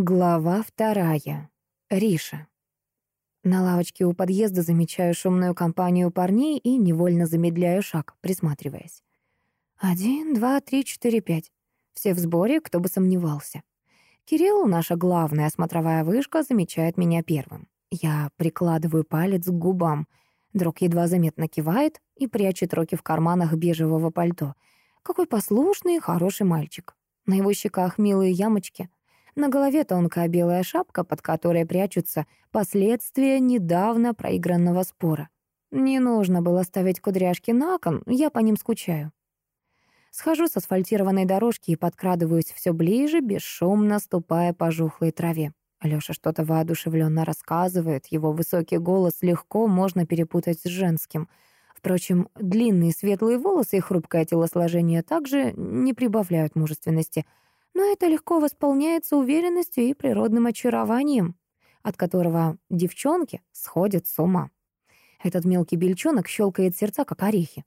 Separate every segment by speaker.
Speaker 1: Глава вторая. Риша. На лавочке у подъезда замечаю шумную компанию парней и невольно замедляю шаг, присматриваясь. Один, два, три, четыре, пять. Все в сборе, кто бы сомневался. Кирилл, наша главная смотровая вышка, замечает меня первым. Я прикладываю палец к губам. Друг едва заметно кивает и прячет руки в карманах бежевого пальто. Какой послушный хороший мальчик. На его щеках милые ямочки — на голове тонкая белая шапка, под которой прячутся последствия недавно проигранного спора. Не нужно было ставить кудряшки на кон, я по ним скучаю. Схожу с асфальтированной дорожки и подкрадываюсь все ближе, бесшумно ступая по жухлой траве. Алёша что-то воодушевленно рассказывает, его высокий голос легко можно перепутать с женским. Впрочем, длинные светлые волосы и хрупкое телосложение также не прибавляют мужественности — но это легко восполняется уверенностью и природным очарованием, от которого девчонки сходят с ума. Этот мелкий бельчонок щелкает сердца, как орехи.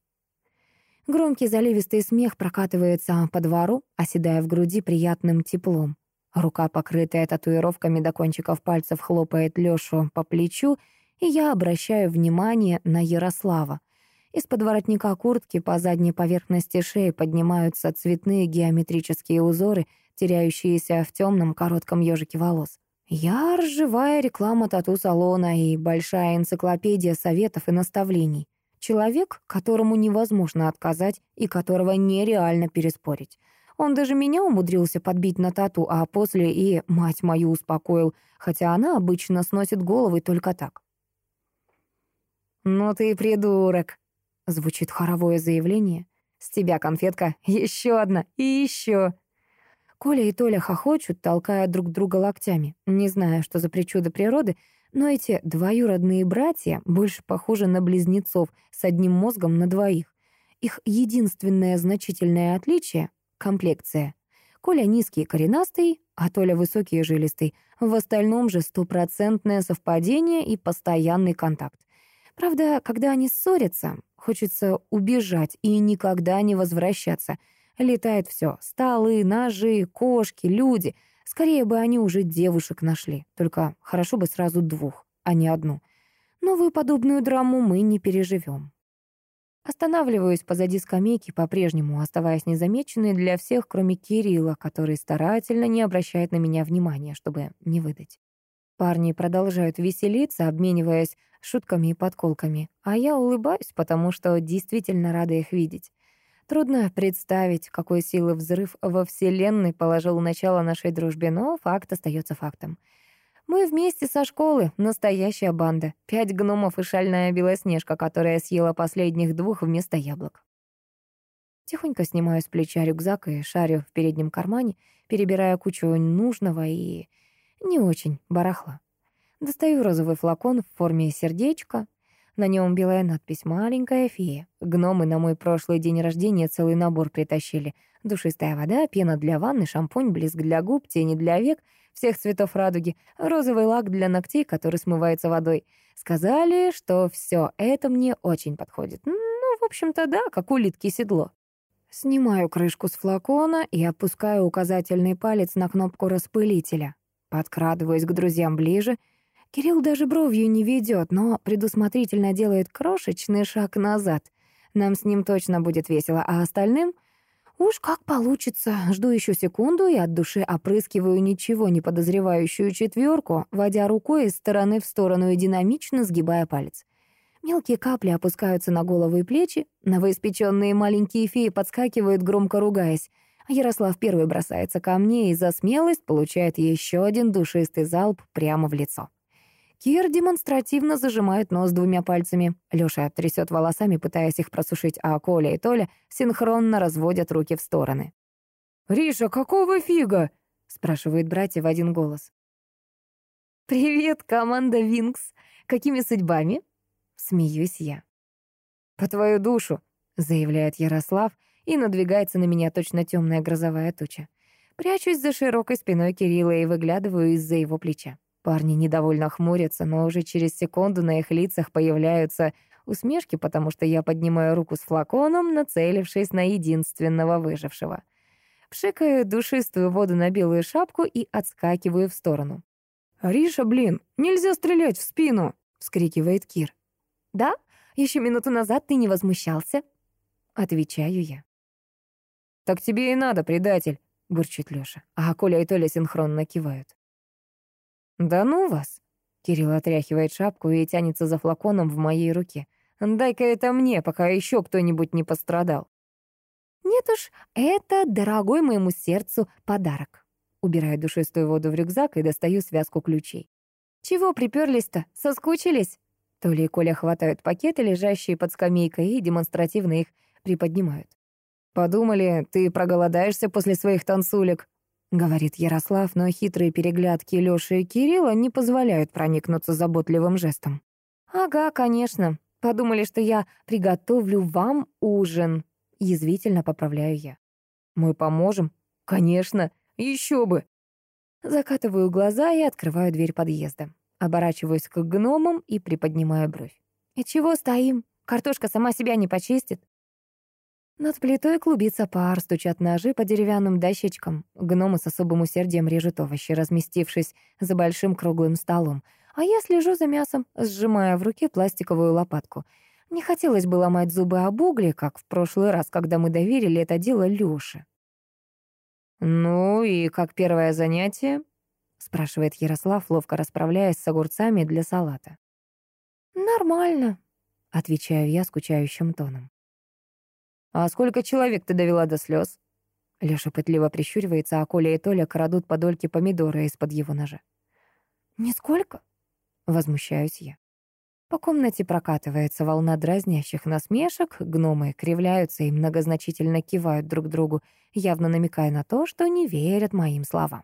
Speaker 1: Громкий заливистый смех прокатывается по двору, оседая в груди приятным теплом. Рука, покрытая татуировками до кончиков пальцев, хлопает Лёшу по плечу, и я обращаю внимание на Ярослава. Из-под воротника куртки по задней поверхности шеи поднимаются цветные геометрические узоры, теряющиеся в темном коротком ежике волос. Я живая реклама тату-салона и большая энциклопедия советов и наставлений. Человек, которому невозможно отказать и которого нереально переспорить. Он даже меня умудрился подбить на тату, а после и мать мою успокоил, хотя она обычно сносит головы только так. «Ну ты придурок», Звучит хоровое заявление. «С тебя конфетка, еще одна и еще!» Коля и Толя хохочут, толкая друг друга локтями. Не знаю, что за причуда природы, но эти двоюродные братья больше похожи на близнецов с одним мозгом на двоих. Их единственное значительное отличие — комплекция. Коля низкий и коренастый, а Толя высокий и жилистый. В остальном же стопроцентное совпадение и постоянный контакт. Правда, когда они ссорятся, хочется убежать и никогда не возвращаться. Летает все: столы, ножи, кошки, люди. Скорее бы они уже девушек нашли. Только хорошо бы сразу двух, а не одну. Новую подобную драму мы не переживем. Останавливаюсь позади скамейки по-прежнему, оставаясь незамеченной для всех, кроме Кирилла, который старательно не обращает на меня внимания, чтобы не выдать. Парни продолжают веселиться, обмениваясь шутками и подколками, а я улыбаюсь, потому что действительно рада их видеть. Трудно представить, какой силы взрыв во Вселенной положил начало нашей дружбе, но факт остается фактом. Мы вместе со школы, настоящая банда. Пять гномов и шальная белоснежка, которая съела последних двух вместо яблок. Тихонько снимаю с плеча рюкзак и шарю в переднем кармане, перебирая кучу нужного и не очень барахла. Достаю розовый флакон в форме сердечка. На нем белая надпись «Маленькая фея». Гномы на мой прошлый день рождения целый набор притащили. Душистая вода, пена для ванны, шампунь, блеск для губ, тени для век, всех цветов радуги, розовый лак для ногтей, который смывается водой. Сказали, что все это мне очень подходит. Ну, в общем-то, да, как улитки седло. Снимаю крышку с флакона и опускаю указательный палец на кнопку распылителя. Подкрадываюсь к друзьям ближе — Кирилл даже бровью не ведет, но предусмотрительно делает крошечный шаг назад. Нам с ним точно будет весело, а остальным... Уж как получится. Жду еще секунду и от души опрыскиваю ничего не подозревающую четверку, водя рукой из стороны в сторону и динамично сгибая палец. Мелкие капли опускаются на голову и плечи, новоиспеченные маленькие феи подскакивают, громко ругаясь. Ярослав первый бросается ко мне и за смелость получает еще один душистый залп прямо в лицо. Кир демонстративно зажимает нос двумя пальцами. Лёша трясет волосами, пытаясь их просушить, а Коля и Толя синхронно разводят руки в стороны. «Риша, какого фига?» — спрашивают братья в один голос. «Привет, команда Винкс. Какими судьбами?» — смеюсь я. «По твою душу», — заявляет Ярослав, и надвигается на меня точно темная грозовая туча. Прячусь за широкой спиной Кирилла и выглядываю из-за его плеча. Парни недовольно хмурятся, но уже через секунду на их лицах появляются усмешки, потому что я поднимаю руку с флаконом, нацелившись на единственного выжившего. Пшикаю душистую воду на белую шапку и отскакиваю в сторону.
Speaker 2: «Риша, блин, нельзя стрелять в спину!» — вскрикивает Кир.
Speaker 1: «Да? Еще минуту назад ты не возмущался?» Отвечаю я.
Speaker 2: «Так тебе и надо, предатель!» — бурчит Лёша, а Коля и Толя синхронно кивают.
Speaker 1: «Да ну вас!» — Кирилл отряхивает шапку и тянется за флаконом в моей руке. «Дай-ка это мне, пока еще кто-нибудь не пострадал». «Нет уж, это дорогой моему сердцу подарок». Убираю душистую воду в рюкзак и достаю связку ключей. «Чего приперлись-то? Соскучились?» Толя и Коля хватают пакеты, лежащие под скамейкой, и демонстративно их приподнимают.
Speaker 2: «Подумали, ты проголодаешься после своих танцулек», — говорит Ярослав, но хитрые переглядки Лёши и Кирилла не позволяют проникнуться заботливым жестом.
Speaker 1: «Ага, конечно. Подумали, что я приготовлю вам ужин», — язвительно поправляю я.
Speaker 2: «Мы поможем?» «Конечно, еще бы!»
Speaker 1: Закатываю глаза и открываю дверь подъезда. Оборачиваюсь к гномам и приподнимаю бровь. «И чего стоим? Картошка сама себя не почистит?» Над плитой клубится пар, стучат ножи по деревянным дощечкам. Гномы с особым усердием режут овощи, разместившись за большим круглым столом. А я слежу за мясом, сжимая в руке пластиковую лопатку. Не хотелось бы ломать зубы об угле, как в прошлый раз, когда мы доверили это дело Лёше.
Speaker 2: «Ну и как первое занятие?» — спрашивает Ярослав, ловко расправляясь с огурцами для салата.
Speaker 1: «Нормально», — отвечаю я скучающим тоном.
Speaker 2: «А сколько человек ты довела до слез?»
Speaker 1: Леша пытливо прищуривается, а Коля и Толя крадут подольки помидора из-под его ножа. «Нисколько?» — возмущаюсь я. По комнате прокатывается волна дразнящих насмешек, гномы кривляются и многозначительно кивают друг другу, явно намекая на то, что не верят моим словам.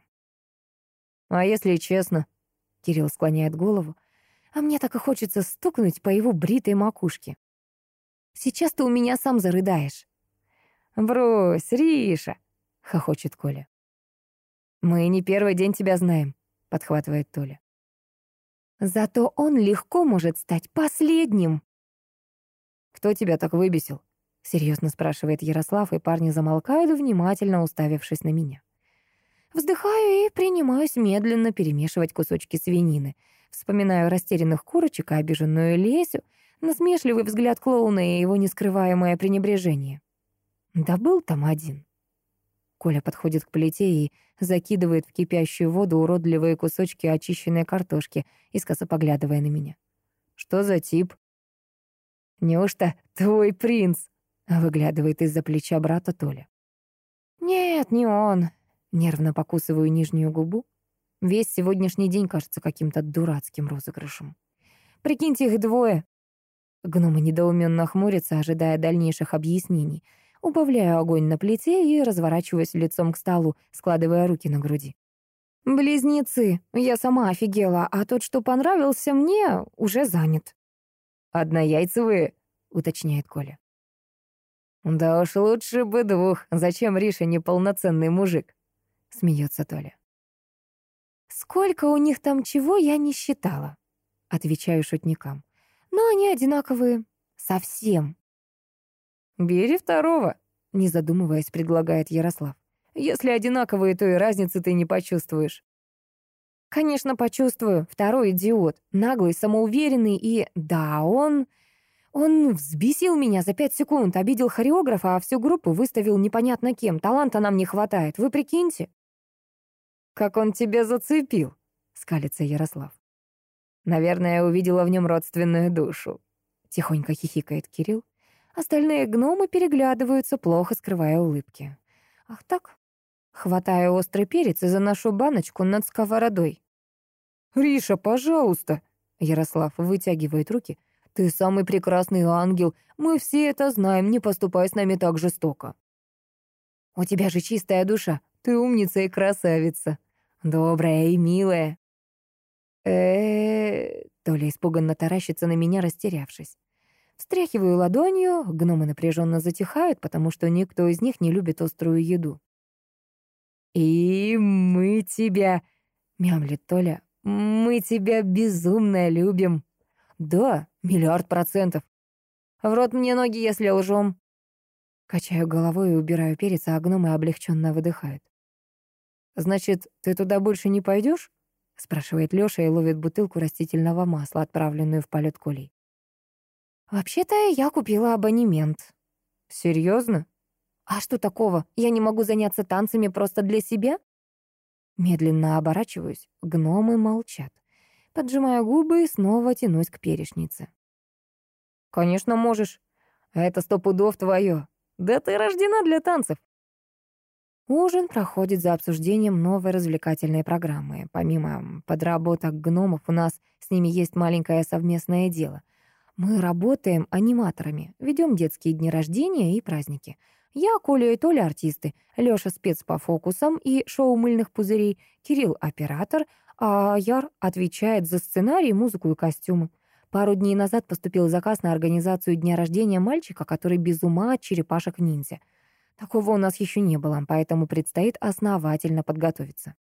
Speaker 2: «А если честно?» — Кирилл склоняет голову.
Speaker 1: «А мне так и хочется стукнуть по его бритой макушке. Сейчас ты у меня сам зарыдаешь».
Speaker 2: «Брось, Риша!» — хохочет Коля.
Speaker 1: «Мы не первый день тебя знаем», — подхватывает Толя. «Зато он легко может стать последним».
Speaker 2: «Кто тебя так выбесил?» — серьезно спрашивает Ярослав, и парни замолкают, внимательно уставившись на меня.
Speaker 1: Вздыхаю и принимаюсь медленно перемешивать кусочки свинины. Вспоминаю растерянных курочек и обиженную Лесю, насмешливый взгляд клоуна и его нескрываемое пренебрежение. Да был там один. Коля подходит к плите и закидывает в кипящую воду уродливые кусочки очищенной картошки, искоса поглядывая на меня.
Speaker 2: «Что за тип?»
Speaker 1: «Неужто твой принц?» — выглядывает из-за плеча брата Толя. «Нет, не он». Нервно покусываю нижнюю губу. Весь сегодняшний день кажется каким-то дурацким розыгрышем. Прикиньте, их двое. Гномы недоуменно хмурятся, ожидая дальнейших объяснений. Убавляю огонь на плите и разворачиваюсь лицом к столу, складывая руки на груди. «Близнецы. Я сама офигела, а тот, что понравился мне, уже занят».
Speaker 2: «Однояйцевые?» — уточняет Коля. «Да уж лучше бы двух. Зачем Риша неполноценный мужик?» — смеется Толя.
Speaker 1: «Сколько у них там чего, я не считала», — отвечаю шутникам. «Но они одинаковые. Совсем».
Speaker 2: «Бери второго», — не задумываясь, предлагает Ярослав. «Если одинаковые, то и разницы ты не почувствуешь».
Speaker 1: «Конечно, почувствую. Второй идиот. Наглый, самоуверенный и... Да, он... Он взбесил меня за пять секунд, обидел хореографа, а всю группу выставил непонятно кем. Таланта нам не хватает. Вы прикиньте».
Speaker 2: «Как он тебя зацепил?» — скалится Ярослав. «Наверное, увидела в нем родственную душу», — тихонько хихикает Кирилл.
Speaker 1: Остальные гномы переглядываются, плохо скрывая улыбки. Ах так? Хватаю острый перец и заношу баночку над сковородой.
Speaker 2: «Риша, пожалуйста!» Ярослав вытягивает руки. «Ты самый прекрасный ангел. Мы все это знаем. Не поступай с нами так жестоко».
Speaker 1: «У тебя же чистая душа.
Speaker 2: Ты умница и красавица.
Speaker 1: Добрая и милая».
Speaker 2: Э-э-э...
Speaker 1: Толя испуганно таращится на меня, растерявшись. Встряхиваю ладонью, гномы напряженно затихают, потому что никто из них не любит острую еду.
Speaker 2: «И мы тебя...» — мямлит Толя. «Мы тебя безумно любим».
Speaker 1: «Да, миллиард процентов. В рот мне ноги, если лжем». Качаю головой и убираю перец, а гномы облегченно выдыхают.
Speaker 2: «Значит, ты туда больше не пойдешь? Спрашивает Лёша и ловит бутылку растительного масла, отправленную в полет кулей.
Speaker 1: «Вообще-то я купила абонемент».
Speaker 2: «Серьезно?»
Speaker 1: «А что такого? Я не могу заняться танцами просто для себя?» Медленно оборачиваюсь, гномы молчат. Поджимаю губы и снова тянусь к перешнице.
Speaker 2: «Конечно можешь. А это сто пудов твое. Да ты рождена для танцев».
Speaker 1: Ужин проходит за обсуждением новой развлекательной программы. Помимо подработок гномов, у нас с ними есть маленькое совместное дело. Мы работаем аниматорами, ведем детские дни рождения и праздники. Я, Коля и Толя — артисты, Лёша — спец по фокусам и шоу мыльных пузырей, Кирилл — оператор, а Яр отвечает за сценарий, музыку и костюмы. Пару дней назад поступил заказ на организацию дня рождения мальчика, который без ума от черепашек-ниндзя. Такого у нас еще не было, поэтому предстоит основательно подготовиться.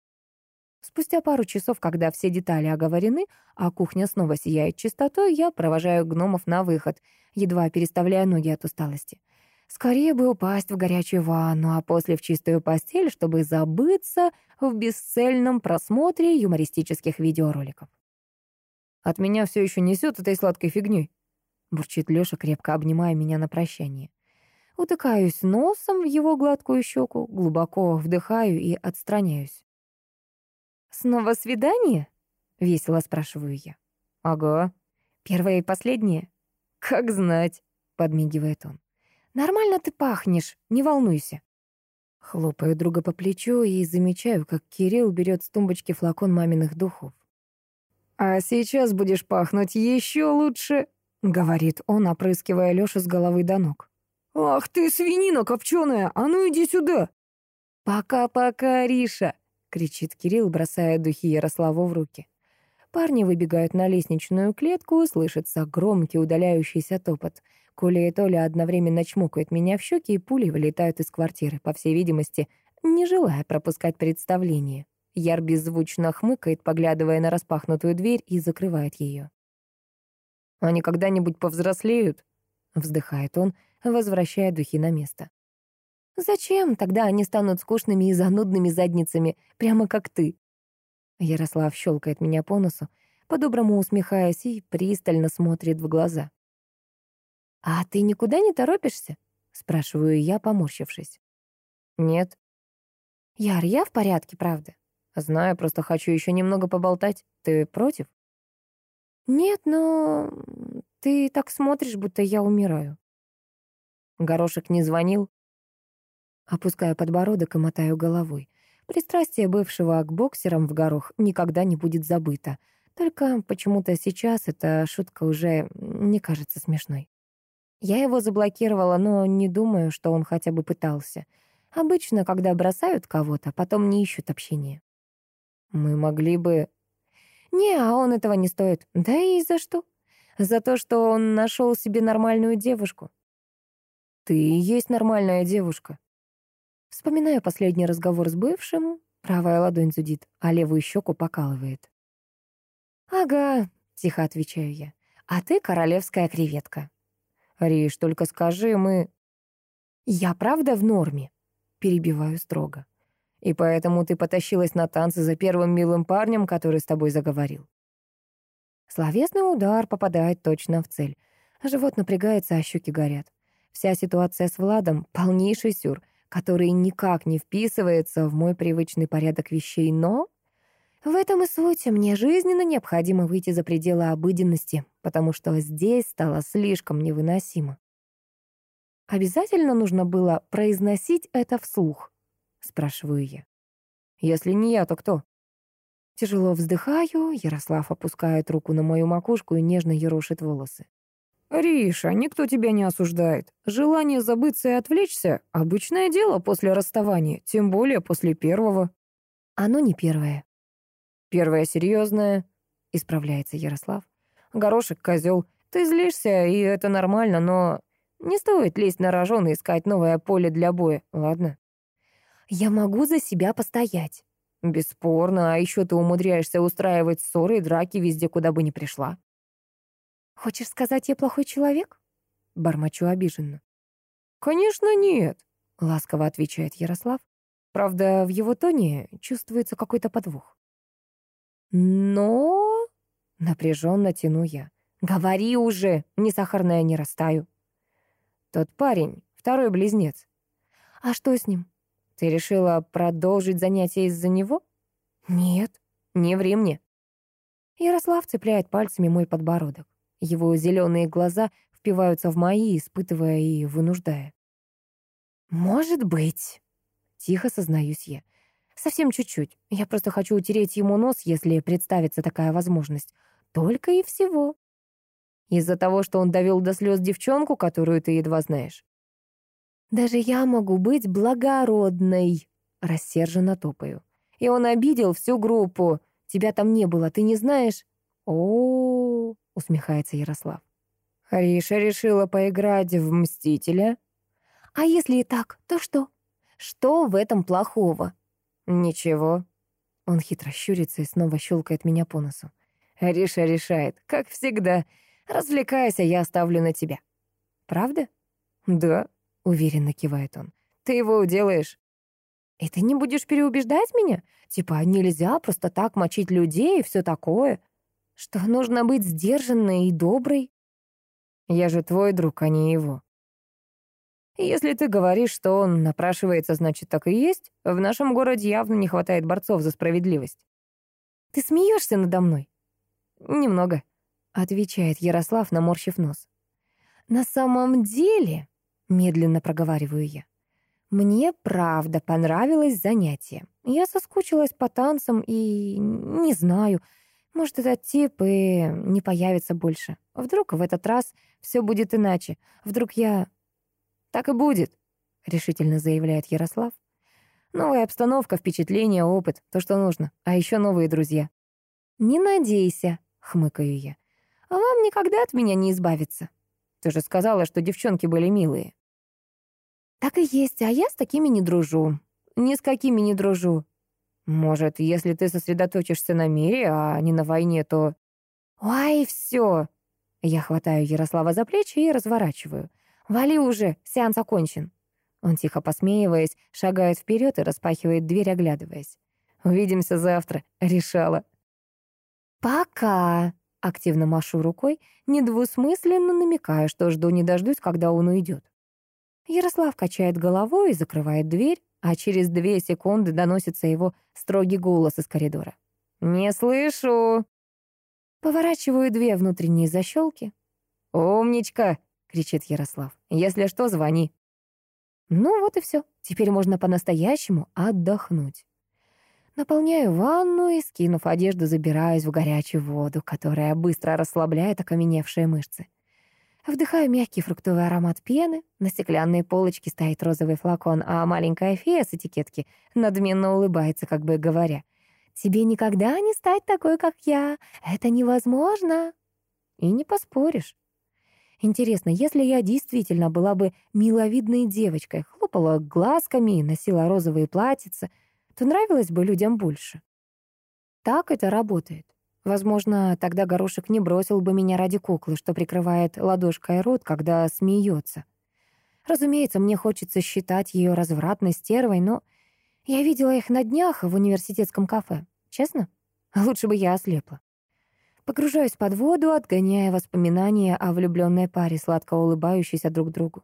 Speaker 1: Спустя пару часов, когда все детали оговорены, а кухня снова сияет чистотой, я провожаю гномов на выход, едва переставляя ноги от усталости. Скорее бы упасть в горячую ванну, а после в чистую постель, чтобы забыться в бесцельном просмотре юмористических видеороликов.
Speaker 2: От меня все еще несет этой сладкой фигней. Бурчит Леша, крепко обнимая меня на прощание.
Speaker 1: Утыкаюсь носом в его гладкую щеку, глубоко вдыхаю и отстраняюсь. «Снова свидание?» — весело спрашиваю я.
Speaker 2: «Ага».
Speaker 1: «Первое и последнее?»
Speaker 2: «Как знать», — подмигивает он.
Speaker 1: «Нормально ты пахнешь, не волнуйся».
Speaker 2: Хлопаю друга по плечу и замечаю, как Кирилл берет с тумбочки флакон маминых духов. «А сейчас будешь пахнуть еще лучше», — говорит он, опрыскивая Лёшу с головы до ног. «Ах ты, свинина копченая! А ну иди сюда!»
Speaker 1: «Пока-пока, Риша!» — кричит Кирилл, бросая духи Ярославу в руки. Парни выбегают на лестничную клетку, слышится громкий удаляющийся топот. Коля и Толя одновременно чмокают меня в щеки и пулей вылетают из квартиры, по всей видимости, не желая пропускать представление. Яр беззвучно хмыкает, поглядывая на распахнутую дверь, и закрывает ее.
Speaker 2: «Они когда-нибудь повзрослеют?» — вздыхает он, возвращая духи на место.
Speaker 1: «Зачем? Тогда они станут скучными и занудными задницами, прямо как ты». Ярослав щелкает меня по носу, по-доброму усмехаясь и пристально смотрит в глаза. «А ты никуда не торопишься?» — спрашиваю я, поморщившись.
Speaker 2: «Нет».
Speaker 1: «Яр, я в порядке, правда?»
Speaker 2: Знаю, просто хочу еще немного поболтать. Ты против?
Speaker 1: Нет, но ты так смотришь, будто я умираю.
Speaker 2: Горошек не звонил?
Speaker 1: Опускаю подбородок и мотаю головой. Пристрастие бывшего к боксерам в горох никогда не будет забыто. Только почему-то сейчас эта шутка уже не кажется смешной. Я его заблокировала, но не думаю, что он хотя бы пытался. Обычно, когда бросают кого-то, потом не ищут общения.
Speaker 2: Мы могли бы...
Speaker 1: Не, а он этого не стоит. Да и за что? За то, что он нашел себе нормальную девушку.
Speaker 2: Ты и есть нормальная девушка.
Speaker 1: Вспоминаю последний разговор с бывшим. Правая ладонь зудит, а левую щеку покалывает. «Ага», — тихо отвечаю я. «А ты королевская креветка».
Speaker 2: «Риш, только скажи, мы...»
Speaker 1: «Я правда в норме?» — перебиваю строго.
Speaker 2: И поэтому ты потащилась на танцы за первым милым парнем, который с тобой заговорил.
Speaker 1: Словесный удар попадает точно в цель. Живот напрягается, а щеки горят. Вся ситуация с Владом — полнейший сюр, который никак не вписывается в мой привычный порядок вещей, но... В этом и суть. Мне жизненно необходимо выйти за пределы обыденности, потому что здесь стало слишком невыносимо. Обязательно нужно было произносить это вслух. — спрашиваю я.
Speaker 2: «Если не я, то кто?»
Speaker 1: Тяжело вздыхаю, Ярослав опускает руку на мою макушку и нежно ерошит волосы.
Speaker 2: «Риша, никто тебя не осуждает. Желание забыться и отвлечься — обычное дело после расставания, тем более после первого».
Speaker 1: «Оно не первое».
Speaker 2: «Первое серьезное», — исправляется Ярослав. «Горошек, козел, ты злишься, и это нормально, но не стоит лезть на рожон и искать новое поле для боя, ладно?»
Speaker 1: Я могу за себя постоять.
Speaker 2: Бесспорно, а еще ты умудряешься устраивать ссоры и драки везде, куда бы ни пришла.
Speaker 1: Хочешь сказать, я плохой человек? Бормочу обиженно.
Speaker 2: «Конечно нет», — ласково отвечает Ярослав. Правда, в его тоне чувствуется какой-то подвох. «Но...» — напряженно тяну я. «Говори уже, не сахарная не растаю». «Тот парень, второй близнец». «А что с ним? Ты решила продолжить занятия из-за него?» «Нет, не ври мне». Ярослав цепляет пальцами мой подбородок. Его зеленые глаза впиваются в мои, испытывая и вынуждая. «Может быть», — тихо сознаюсь я. «Совсем чуть-чуть. Я просто хочу утереть ему нос, если представится такая возможность. Только и всего». «Из-за того, что он довел до слез девчонку, которую ты едва знаешь?» «Даже я могу быть благородной», — рассерженно топаю. «И он обидел всю группу. Тебя там не было, ты не знаешь?» «О, -о, -о усмехается Ярослав. Риша решила поиграть в Мстителя. А если и так, то что? Что в этом плохого? Ничего. Он хитро щурится и снова щелкает меня по носу. Риша решает, как всегда. Развлекайся, я оставлю на тебя. Правда? Да, уверенно кивает он. Ты его уделаешь. И ты не будешь переубеждать меня? Типа, нельзя просто так мочить людей и все такое. Что нужно быть сдержанной и доброй. Я же твой друг, а не его. Если ты говоришь, что он напрашивается, значит, так и есть. В нашем городе явно не хватает борцов за справедливость. Ты смеешься надо мной? Немного, отвечает Ярослав, наморщив нос. На самом деле, медленно проговариваю я, мне правда понравилось занятие. Я соскучилась по танцам и не знаю, может, этот тип и не появится больше. Вдруг в этот раз все будет иначе. Вдруг я... Так и будет, решительно заявляет Ярослав. Новая обстановка, впечатление, опыт, то, что нужно. А еще новые друзья. Не надейся, хмыкаю я. А вам никогда от меня не избавиться. Ты же сказала, что девчонки были милые. Так и есть, а я с такими не дружу. Ни с какими не дружу. Может, если ты сосредоточишься на мире, а не на войне, то... Ой, все. Я хватаю Ярослава за плечи и разворачиваю. Вали уже, сеанс окончен. Он, тихо посмеиваясь, шагает вперед и распахивает дверь, оглядываясь. «Увидимся завтра», — решала. «Пока», — активно машу рукой, недвусмысленно намекая, что жду не дождусь, когда он уйдет. Ярослав качает головой и закрывает дверь, а через две секунды доносится его строгий голос из коридора. «Не слышу!» Поворачиваю две внутренние защелки. «Умничка!» — кричит Ярослав. «Если что, звони». Ну вот и все. Теперь можно по-настоящему отдохнуть. Наполняю ванну и, скинув одежду, забираюсь в горячую воду, которая быстро расслабляет окаменевшие мышцы. Вдыхаю мягкий фруктовый аромат пены. На стеклянной полочке стоит розовый флакон, а маленькая фея с этикетки надменно улыбается, как бы говоря, «Тебе никогда не стать такой, как я. Это невозможно». И не поспоришь. Интересно, если я действительно была бы миловидной девочкой, хлопала глазками и носила розовые платьица, то нравилось бы людям больше. Так это работает. Возможно, тогда горошек не бросил бы меня ради куклы, что прикрывает ладошкой рот, когда смеется. Разумеется, мне хочется считать ее развратной стервой, но я видела их на днях в университетском кафе. Честно? Лучше бы я ослепла. Погружаюсь под воду, отгоняя воспоминания о влюбленной паре, сладко улыбающейся друг другу.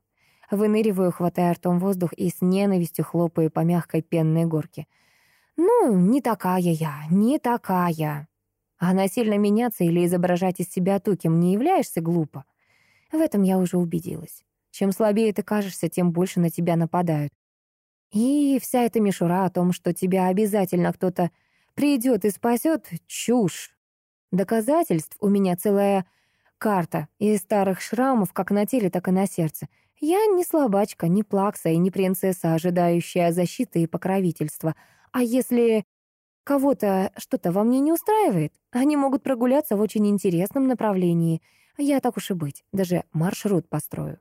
Speaker 2: Выныриваю, хватая ртом воздух и с ненавистью хлопаю по мягкой пенной горке. «Ну, не такая я, не такая!» А насильно меняться или изображать из себя ту, кем не являешься, глупо. В этом я уже убедилась. Чем слабее ты кажешься, тем больше на тебя нападают. И вся эта мишура о том, что тебя обязательно кто-то придет и спасет, чушь. Доказательств у меня целая карта из старых шрамов как на теле, так и на сердце. Я не слабачка, не плакса и не принцесса, ожидающая защиты и покровительства. А если Кого-то что-то во мне не устраивает. Они могут прогуляться в очень интересном направлении. Я так уж и быть, даже маршрут построю.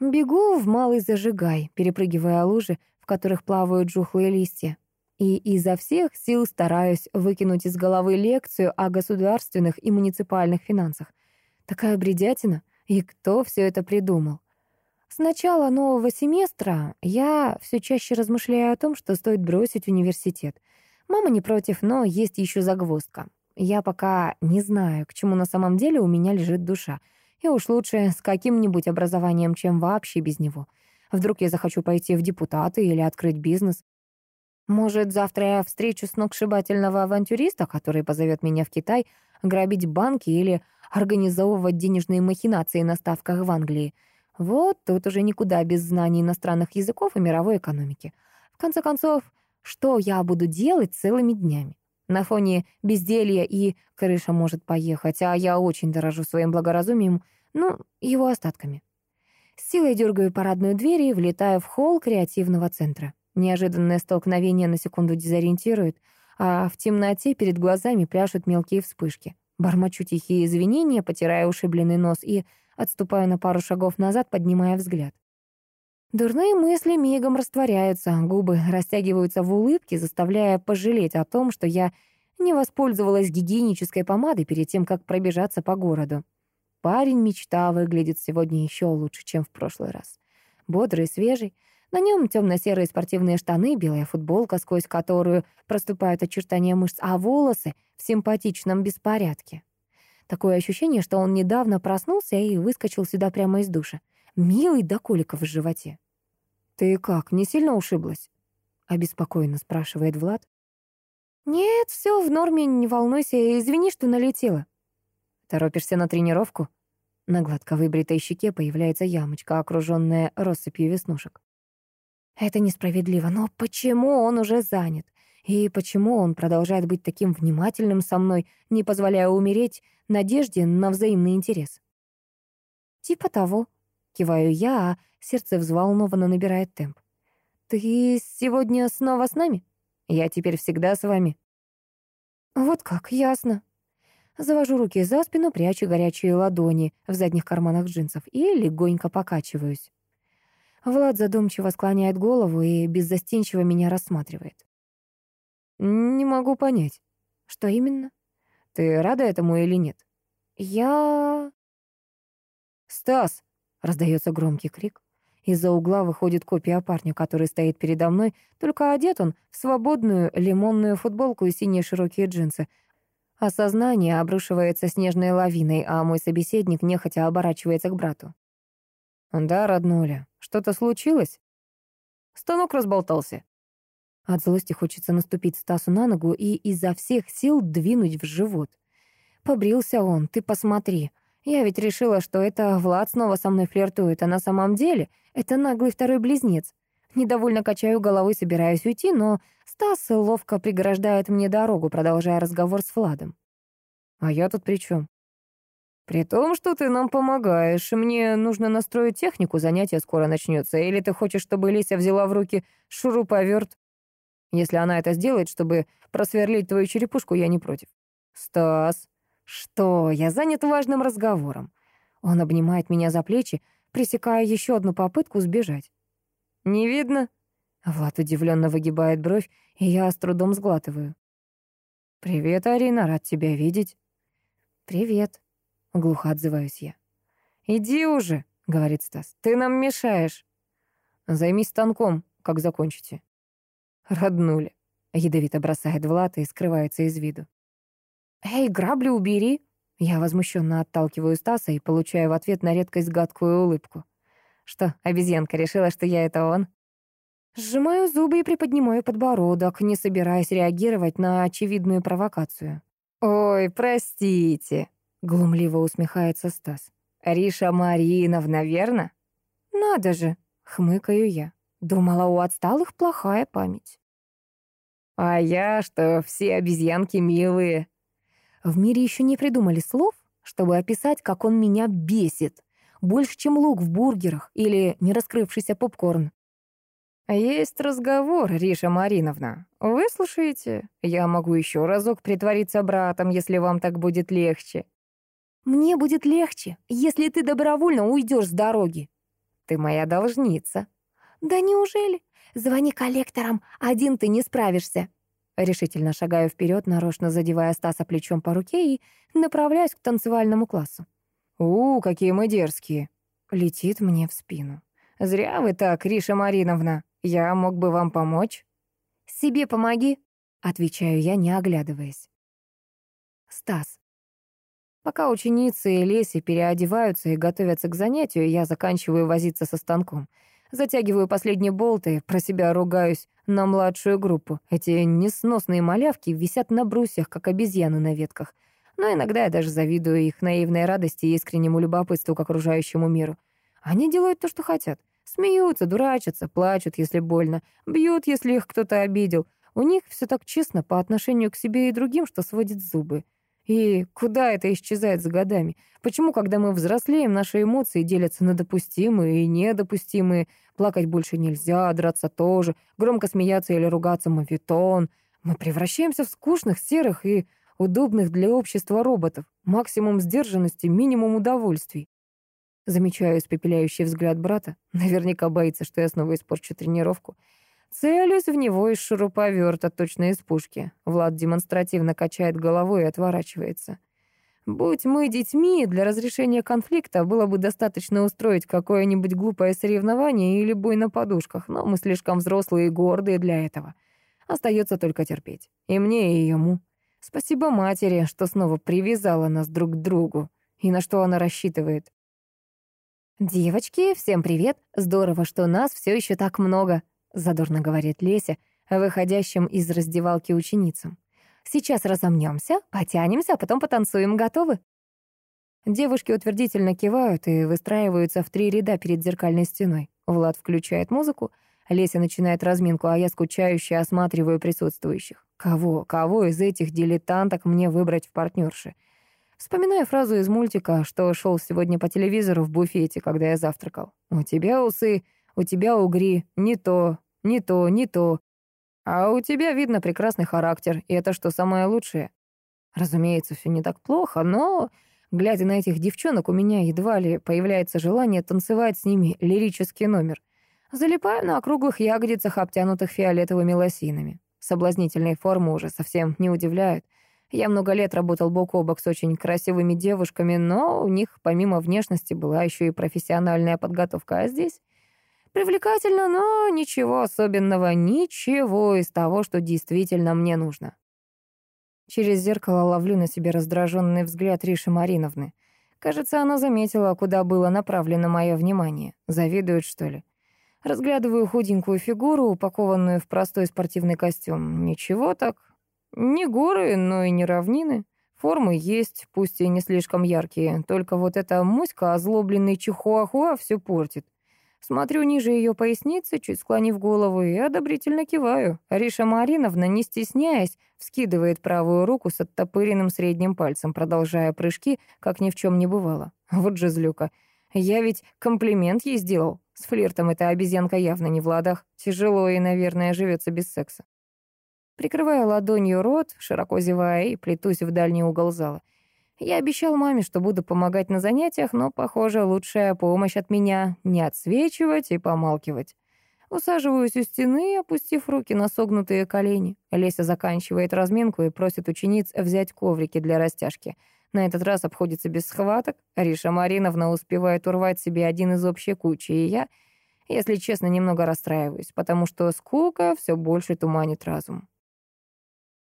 Speaker 2: Бегу в малый зажигай, перепрыгивая лужи, в которых плавают жухлые листья. И изо всех сил стараюсь выкинуть из головы лекцию о государственных и муниципальных финансах. Такая бредятина. И кто все это придумал?
Speaker 1: С начала нового семестра я все чаще размышляю о том, что стоит бросить университет. Мама не против, но есть еще загвоздка. Я пока не знаю, к чему на самом деле у меня лежит душа. И уж лучше с каким-нибудь образованием, чем вообще без него. Вдруг я захочу пойти в депутаты или открыть бизнес. Может, завтра я встречу сногсшибательного авантюриста, который позовет меня в Китай грабить банки или организовывать денежные махинации на ставках в Англии. Вот тут уже никуда без знаний иностранных языков и мировой экономики. В конце концов, что я буду делать целыми днями? На фоне безделья и крыша может поехать, а я очень дорожу своим благоразумием, ну, его остатками. С силой дергаю парадную дверь и влетаю в холл креативного центра. Неожиданное столкновение на секунду дезориентирует, а в темноте перед глазами пляшут мелкие вспышки. Бормочу тихие извинения, потирая ушибленный нос и отступаю на пару шагов назад, поднимая взгляд. Дурные мысли мигом растворяются, губы растягиваются в улыбке, заставляя пожалеть о том, что я не воспользовалась гигиенической помадой перед тем, как пробежаться по городу. Парень мечта выглядит сегодня еще лучше, чем в прошлый раз. Бодрый, свежий. На нем темно-серые спортивные штаны, белая футболка, сквозь которую проступают очертания мышц, а волосы в симпатичном беспорядке. Такое ощущение, что он недавно проснулся и выскочил сюда прямо из душа. Милый до коликов в животе. «Ты как, не сильно ушиблась?» — обеспокоенно спрашивает Влад. «Нет, все в норме, не волнуйся, извини, что налетела». «Торопишься на тренировку?» На гладко выбритой щеке появляется ямочка, окруженная россыпью веснушек. Это несправедливо, но почему он уже занят? И почему он продолжает быть таким внимательным со мной, не позволяя умереть надежде на взаимный интерес? Типа того. Киваю я, а сердце взволнованно набирает темп. «Ты сегодня снова с нами? Я теперь всегда с вами». «Вот как, ясно». Завожу руки за спину, прячу горячие ладони в задних карманах джинсов и легонько покачиваюсь. Влад задумчиво склоняет голову и беззастенчиво меня рассматривает. «Не могу понять». «Что именно?» «Ты рада этому или нет?» «Я...» «Стас!» — раздается громкий крик. Из-за угла выходит копия парня, который стоит передо мной, только одет он в свободную лимонную футболку и синие широкие джинсы. Осознание обрушивается снежной лавиной, а мой собеседник нехотя оборачивается к брату. «Да, роднуля, что-то случилось?» Станок разболтался. От злости хочется наступить Стасу на ногу и изо всех сил двинуть в живот. Побрился он, ты посмотри. Я ведь решила, что это Влад снова со мной флиртует, а на самом деле это наглый второй близнец. Недовольно качаю головой, собираюсь уйти, но Стас ловко преграждает мне дорогу, продолжая разговор с Владом. «А я тут при чем? «При том, что ты нам помогаешь, мне нужно настроить технику, занятие скоро начнется. Или ты хочешь, чтобы Лися взяла в руки шуруповерт? Если она это сделает, чтобы просверлить твою черепушку, я не против». «Стас, что? Я занят важным разговором. Он обнимает меня за плечи, пресекая еще одну попытку сбежать. «Не видно?» Влад удивленно выгибает бровь, и я с трудом сглатываю. «Привет, Арина, рад тебя видеть». «Привет», — глухо отзываюсь я. «Иди уже», — говорит Стас, — «ты нам мешаешь». «Займись станком, как закончите». «Роднули», — ядовито бросает Влад и скрывается из виду. «Эй, грабли убери!» Я возмущенно отталкиваю Стаса и получаю в ответ на редкость гадкую улыбку. «Что, обезьянка решила, что я это он?» Сжимаю зубы и приподнимаю подбородок, не собираясь реагировать на очевидную провокацию. «Ой, простите», — глумливо усмехается Стас. «Риша Мариновна, верно?» «Надо же», — хмыкаю я. Думала, у отсталых плохая память. «А я, что все обезьянки милые», в мире еще не придумали слов, чтобы описать, как он меня бесит. Больше, чем лук в бургерах или не раскрывшийся попкорн. «Есть разговор, Риша Мариновна. Выслушаете? Я могу еще разок притвориться братом, если вам так будет легче». «Мне будет легче, если ты добровольно уйдешь с дороги». «Ты моя должница». «Да неужели? Звони коллекторам, один ты не справишься». Решительно шагаю вперед, нарочно задевая Стаса плечом по руке и направляюсь к танцевальному классу. «У, какие мы дерзкие!» Летит мне в спину.
Speaker 2: «Зря вы так, Риша Мариновна. Я мог бы вам помочь».
Speaker 1: «Себе помоги», — отвечаю я, не оглядываясь. Стас. Пока ученицы и Леси переодеваются и готовятся к занятию, я заканчиваю возиться со станком. Затягиваю последние болты, про себя ругаюсь на младшую группу. Эти несносные малявки висят на брусьях, как обезьяны на ветках. Но иногда я даже завидую их наивной радости и искреннему любопытству к окружающему миру. Они делают то, что хотят. Смеются, дурачатся, плачут, если больно, бьют, если их кто-то обидел. У них все так честно по отношению к себе и другим, что сводит зубы. И куда это исчезает за годами? Почему, когда мы взрослеем, наши эмоции делятся на допустимые и недопустимые? Плакать больше нельзя, драться тоже, громко смеяться или ругаться мавитон. Мы превращаемся в скучных, серых и удобных для общества роботов. Максимум сдержанности, минимум удовольствий. Замечаю испепеляющий взгляд брата. Наверняка боится, что я снова испорчу тренировку. Целюсь в него из шуруповерта, точно из пушки. Влад демонстративно качает головой и отворачивается. Будь мы детьми, для разрешения конфликта было бы достаточно устроить какое-нибудь глупое соревнование или бой на подушках, но мы слишком взрослые и гордые для этого. Остается только терпеть. И мне, и ему. Спасибо матери, что снова привязала нас друг к другу. И на что она рассчитывает. «Девочки, всем привет! Здорово, что нас все еще так много!» — задорно говорит Леся, выходящим из раздевалки ученицам. «Сейчас разомнемся, потянемся, а потом потанцуем. Готовы?» Девушки утвердительно кивают и выстраиваются в три ряда перед зеркальной стеной. Влад включает музыку, Леся начинает разминку, а я скучающе осматриваю присутствующих. Кого, кого из этих дилетанток мне выбрать в партнерши? Вспоминаю фразу из мультика, что шел сегодня по телевизору в буфете, когда я завтракал. «У тебя усы, у тебя угри, не то, не то, не то. А у тебя, видно, прекрасный характер, и это что самое лучшее. Разумеется, все не так плохо, но, глядя на этих девчонок, у меня едва ли появляется желание танцевать с ними лирический номер. Залипаю на округлых ягодицах, обтянутых фиолетовыми лосинами. Соблазнительные формы уже совсем не удивляют. Я много лет работал бок о бок с очень красивыми девушками, но у них помимо внешности была еще и профессиональная подготовка, а здесь Привлекательно, но ничего особенного, ничего из того, что действительно мне нужно. Через зеркало ловлю на себе раздраженный взгляд Риши Мариновны. Кажется, она заметила, куда было направлено мое внимание. Завидует, что ли? Разглядываю худенькую фигуру, упакованную в простой спортивный костюм. Ничего так. Не горы, но и не равнины. Формы есть, пусть и не слишком яркие. Только вот эта муська, озлобленный чихуахуа, все портит. Смотрю ниже ее поясницы, чуть склонив голову, и одобрительно киваю. Ариша Мариновна, не стесняясь, вскидывает правую руку с оттопыренным средним пальцем, продолжая прыжки, как ни в чем не бывало. Вот же злюка. Я ведь комплимент ей сделал. С флиртом эта обезьянка явно не в ладах. Тяжело и, наверное, живется без секса. Прикрывая ладонью рот, широко зевая, и плетусь в дальний угол зала. Я обещал маме, что буду помогать на занятиях, но, похоже, лучшая помощь от меня — не отсвечивать и помалкивать. Усаживаюсь у стены, опустив руки на согнутые колени. Леся заканчивает разминку и просит учениц взять коврики для растяжки. На этот раз обходится без схваток. Риша Мариновна успевает урвать себе один из общей кучи, и я, если честно, немного расстраиваюсь, потому что скука все больше туманит разум.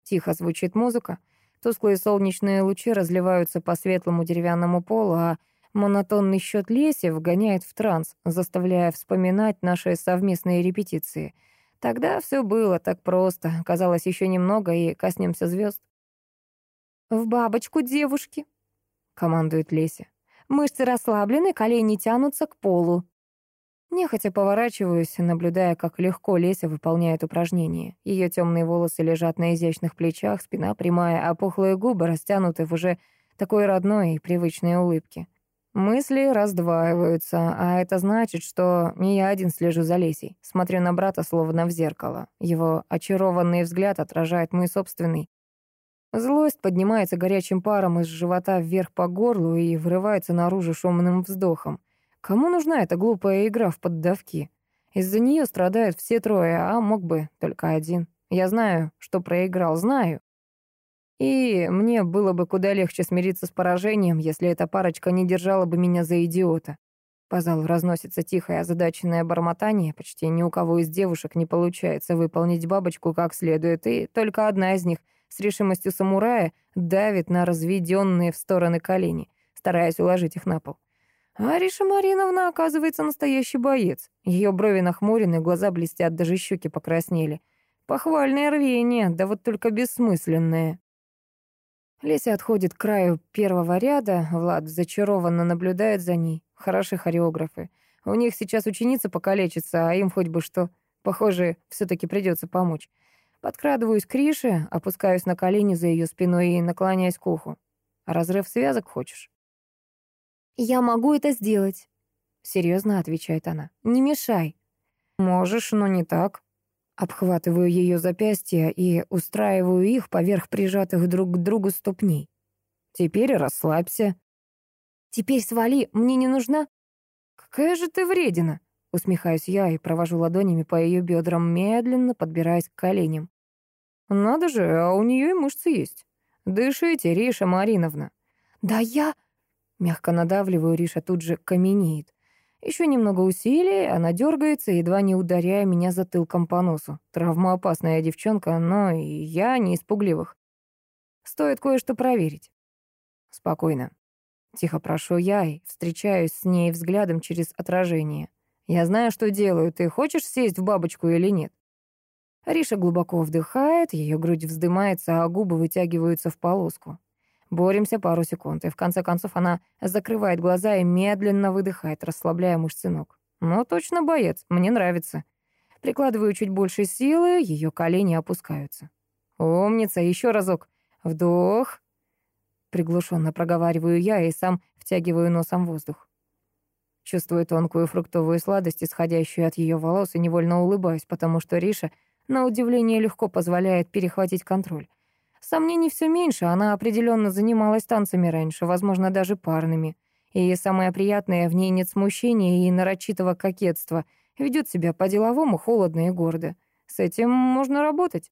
Speaker 1: Тихо звучит музыка. Тусклые солнечные лучи разливаются по светлому деревянному полу, а монотонный счет Леси вгоняет в транс, заставляя вспоминать наши совместные репетиции. Тогда все было так просто. Казалось, еще немного, и коснемся звезд. «В бабочку, девушки!» — командует Леся. «Мышцы расслаблены, колени тянутся к полу. Нехотя поворачиваюсь, наблюдая, как легко Леся выполняет упражнение. Ее темные волосы лежат на изящных плечах, спина прямая, а пухлые губы растянуты в уже такой родной и привычной улыбке. Мысли раздваиваются, а это значит, что не я один слежу за Лесей. Смотрю на брата словно в зеркало. Его очарованный взгляд отражает мой собственный. Злость поднимается горячим паром из живота вверх по горлу и врывается наружу шумным вздохом. Кому нужна эта глупая игра в поддавки? Из-за нее страдают все трое, а мог бы только один. Я знаю, что проиграл, знаю. И мне было бы куда легче смириться с поражением, если эта парочка не держала бы меня за идиота.
Speaker 2: По залу разносится тихое озадаченное бормотание. Почти ни у кого из девушек не получается выполнить бабочку как следует, и только одна из них с решимостью самурая давит на разведенные в стороны колени, стараясь уложить их на пол. Ариша Мариновна, оказывается, настоящий боец. Ее брови нахмурены, глаза блестят, даже щеки покраснели. Похвальное рвение, да вот только бессмысленное. Леся отходит к краю первого ряда, Влад зачарованно наблюдает за ней. Хороши хореографы. У них сейчас ученица покалечится, а им хоть бы что. Похоже, все таки придется помочь. Подкрадываюсь к Рише, опускаюсь на колени за ее спиной и наклоняюсь к уху. «Разрыв связок хочешь?»
Speaker 1: «Я могу это сделать», — серьезно отвечает она. «Не мешай».
Speaker 2: «Можешь, но не так». Обхватываю ее запястья и устраиваю их поверх прижатых друг к другу ступней. «Теперь расслабься».
Speaker 1: «Теперь свали, мне не нужна».
Speaker 2: «Какая же ты вредина!» Усмехаюсь я и провожу ладонями по ее бедрам, медленно подбираясь к коленям. «Надо же, а у нее и мышцы есть. Дышите, Риша Мариновна».
Speaker 1: «Да я...»
Speaker 2: Мягко надавливаю, Риша тут же каменеет. Еще немного усилий, она дергается, едва не ударяя меня затылком по носу. Травмоопасная девчонка, но и я не испугливых. Стоит кое-что проверить. Спокойно. Тихо прошу я и встречаюсь с ней взглядом через отражение. Я знаю, что делаю. Ты хочешь сесть в бабочку или нет? Риша глубоко вдыхает, ее грудь вздымается, а губы вытягиваются в полоску. Боремся пару секунд, и в конце концов она закрывает глаза и медленно выдыхает, расслабляя мышцы ног. Ну, точно боец, мне нравится. Прикладываю чуть больше силы, ее колени опускаются. Умница, еще разок. Вдох. Приглушенно проговариваю я и сам втягиваю носом воздух. Чувствую тонкую фруктовую сладость, исходящую от ее волос, и невольно улыбаюсь, потому что Риша, на удивление, легко позволяет перехватить контроль. Сомнений все меньше, она определенно занималась танцами раньше, возможно, даже парными. И самое приятное, в ней нет смущения и нарочитого кокетства. Ведет себя по-деловому, холодно и гордо. С этим можно работать.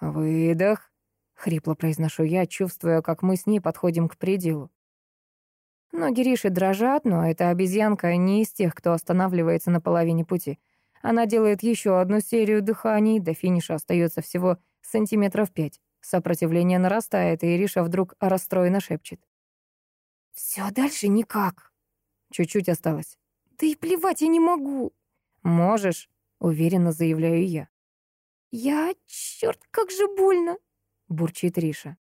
Speaker 2: «Выдох», — хрипло произношу я, чувствуя, как мы с ней подходим к пределу. Ноги Риши дрожат, но эта обезьянка не из тех, кто останавливается на половине пути. Она делает еще одну серию дыханий, до финиша остается всего сантиметров пять. Сопротивление нарастает, и Ириша вдруг расстроенно шепчет.
Speaker 1: «Все дальше никак».
Speaker 2: Чуть-чуть осталось.
Speaker 1: «Да и плевать я не могу».
Speaker 2: «Можешь», — уверенно заявляю я.
Speaker 1: «Я... черт, как же больно!»
Speaker 2: — бурчит Риша.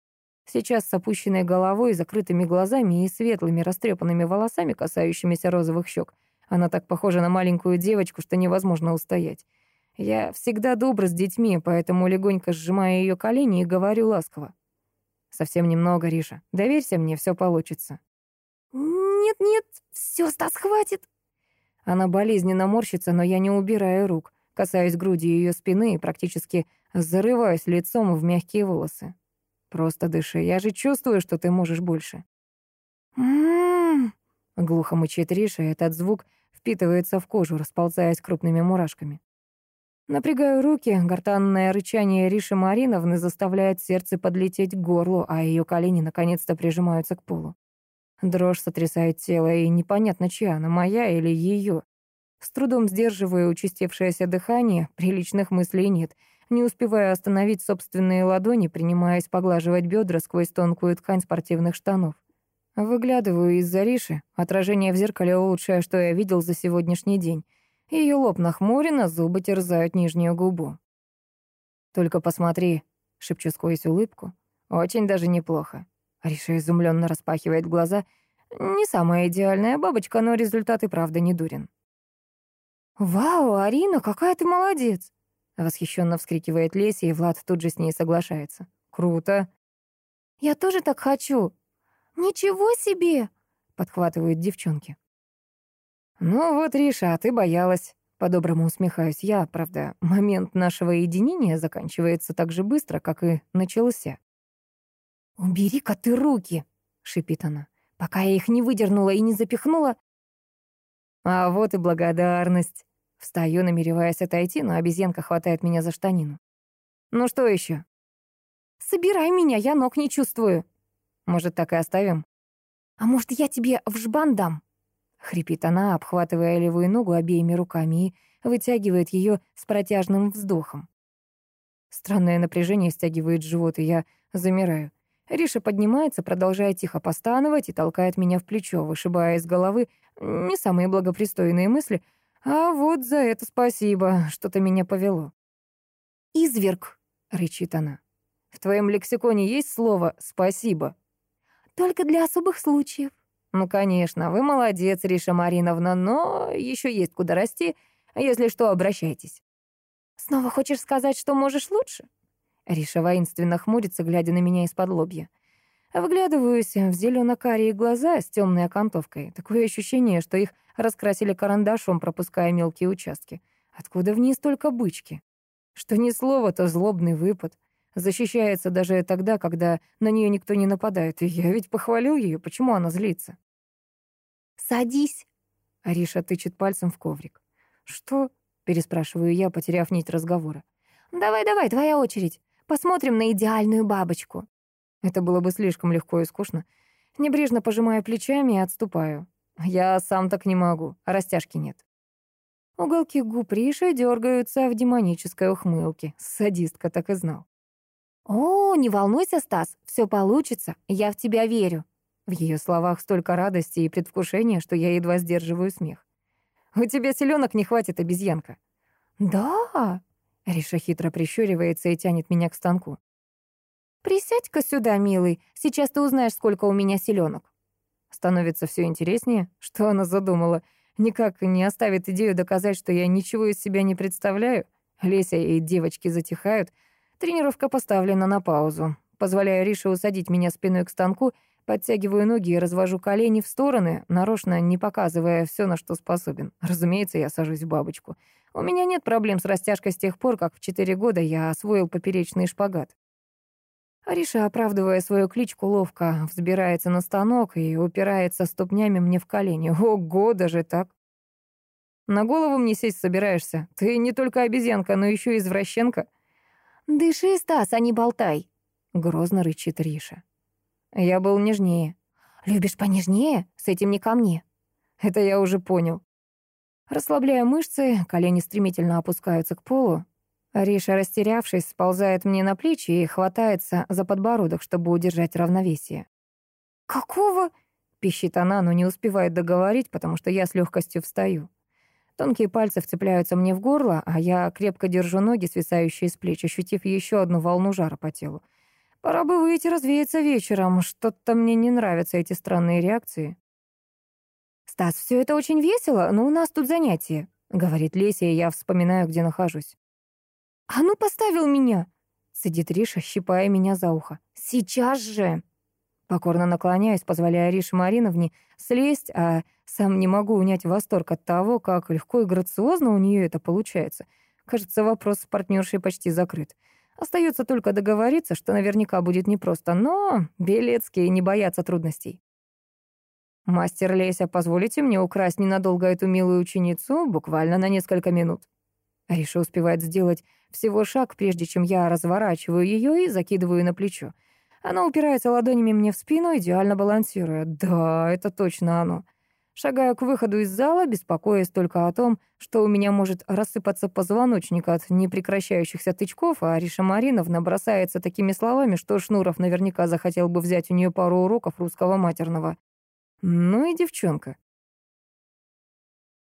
Speaker 2: Сейчас с опущенной головой, закрытыми глазами и светлыми растрепанными волосами, касающимися розовых щек, она так похожа на маленькую девочку, что невозможно устоять. Я всегда добр с детьми, поэтому легонько сжимаю ее колени и говорю ласково. «Совсем немного, Риша. Доверься мне, все получится».
Speaker 1: «Нет-нет, все, Стас, хватит».
Speaker 2: Она болезненно морщится, но я не убираю рук, касаюсь груди ее спины и практически зарываюсь лицом в мягкие волосы. «Просто дыши, я же чувствую, что ты можешь больше».
Speaker 1: «М-м-м»,
Speaker 2: глухо мычит Риша, и этот звук впитывается в кожу, расползаясь крупными мурашками. Напрягаю руки, гортанное рычание Риши Мариновны заставляет сердце подлететь к горлу, а ее колени наконец-то прижимаются к полу. Дрожь сотрясает тело, и непонятно, чья она, моя или ее. С трудом сдерживаю участившееся дыхание, приличных мыслей нет. Не успеваю остановить собственные ладони, принимаясь поглаживать бедра сквозь тонкую ткань спортивных штанов. Выглядываю из-за Риши, отражение в зеркале лучшее, что я видел за сегодняшний день. Ее лоб нахмурен, а зубы терзают нижнюю губу. «Только посмотри», — шепчу сквозь улыбку. «Очень даже неплохо». Риша изумленно распахивает глаза. «Не самая идеальная бабочка, но результат и правда не дурен».
Speaker 1: «Вау, Арина, какая ты молодец!»
Speaker 2: Восхищенно вскрикивает Леся, и Влад тут же с ней соглашается. «Круто!»
Speaker 1: «Я тоже так хочу!» «Ничего себе!» — подхватывают девчонки.
Speaker 2: «Ну вот, Риша, а ты боялась». По-доброму усмехаюсь я, правда, момент нашего единения заканчивается так же быстро, как и начался.
Speaker 1: «Убери-ка ты руки!» — шипит она. «Пока я их не выдернула и не запихнула...»
Speaker 2: А вот и благодарность. Встаю, намереваясь отойти, но обезьянка хватает меня за штанину. «Ну что еще?
Speaker 1: «Собирай меня, я ног не чувствую».
Speaker 2: «Может, так и оставим?»
Speaker 1: «А может, я тебе в жбан дам?» Хрипит она, обхватывая левую ногу обеими руками и вытягивает ее с протяжным вздохом. Странное напряжение стягивает живот, и я замираю. Риша поднимается, продолжая тихо постановать и толкает меня в плечо, вышибая из головы не самые благопристойные мысли, а вот за это спасибо, что-то меня повело. «Изверг», — рычит она. «В твоем лексиконе есть слово «спасибо»?» «Только для особых случаев». «Ну, конечно, вы молодец, Риша Мариновна, но еще есть куда расти. Если что, обращайтесь». «Снова хочешь сказать, что можешь лучше?» Риша воинственно хмурится, глядя на меня из-под лобья. Вглядываюсь в зелено-карие глаза с темной окантовкой. Такое ощущение, что их раскрасили карандашом, пропуская мелкие участки. Откуда в ней столько бычки? Что ни слова, то злобный выпад. Защищается даже тогда, когда на нее никто не нападает. И я ведь похвалил ее, почему она злится? «Садись!» Ариша тычет пальцем в коврик. «Что?» — переспрашиваю я, потеряв нить разговора. «Давай-давай, твоя очередь. Посмотрим на идеальную бабочку». Это было бы слишком легко и скучно. Небрежно пожимаю плечами и отступаю. Я сам так не могу, а растяжки нет. Уголки губ Риши дергаются в демонической ухмылке. Садистка так и знал. «О, не волнуйся, Стас, все получится, я в тебя верю». В ее словах столько радости и предвкушения, что я едва сдерживаю смех. «У тебя селенок не хватит, обезьянка». «Да?» — Риша хитро прищуривается и тянет меня к станку. «Присядь-ка сюда, милый, сейчас ты узнаешь, сколько у меня селенок». Становится все интереснее, что она задумала. Никак не оставит идею доказать, что я ничего из себя не представляю. Леся и девочки затихают. Тренировка поставлена на паузу. Позволяю Рише усадить меня спиной к станку, подтягиваю ноги и развожу колени в стороны, нарочно не показывая все, на что способен. Разумеется, я сажусь в бабочку. У меня нет проблем с растяжкой с тех пор, как в четыре года я освоил поперечный шпагат. Ариша, оправдывая свою кличку, ловко взбирается на станок и упирается ступнями мне в колени. Ого, даже так. На голову мне сесть собираешься. Ты не только обезьянка, но еще и извращенка. «Дыши, Стас, а не болтай», — грозно рычит Риша. Я был нежнее. «Любишь понежнее? С этим не ко мне». Это я уже понял. Расслабляя мышцы, колени стремительно опускаются к полу. Риша, растерявшись, сползает мне на плечи и хватается за подбородок, чтобы удержать равновесие. «Какого?» — пищит она, но не успевает договорить, потому что я с легкостью встаю. Тонкие пальцы вцепляются мне в горло, а я крепко держу ноги, свисающие с плеч, ощутив еще одну волну жара по телу. Пора бы выйти развеяться вечером. Что-то мне не нравятся эти странные реакции. «Стас, все это очень весело, но у нас тут занятие», — говорит Леся, и я вспоминаю, где нахожусь. «А ну, поставил меня!» — сидит Риша, щипая меня за ухо. «Сейчас же!» Покорно наклоняюсь, позволяя Рише Мариновне слезть, а сам не могу унять восторг от того, как легко и грациозно у нее это получается. Кажется, вопрос с партнершей почти закрыт. Остается только договориться, что наверняка будет непросто, но Белецкие не боятся трудностей. «Мастер Леся, позволите мне украсть ненадолго эту милую ученицу, буквально на несколько минут?» Ариша успевает сделать всего шаг, прежде чем я разворачиваю ее и закидываю на плечо. Она упирается ладонями мне в спину, идеально балансируя. Да, это точно оно. Шагаю к выходу из зала, беспокоясь только о том, что у меня может рассыпаться позвоночник от непрекращающихся тычков, а Ариша Мариновна бросается такими словами, что Шнуров наверняка захотел бы взять у нее пару уроков русского матерного. Ну и девчонка.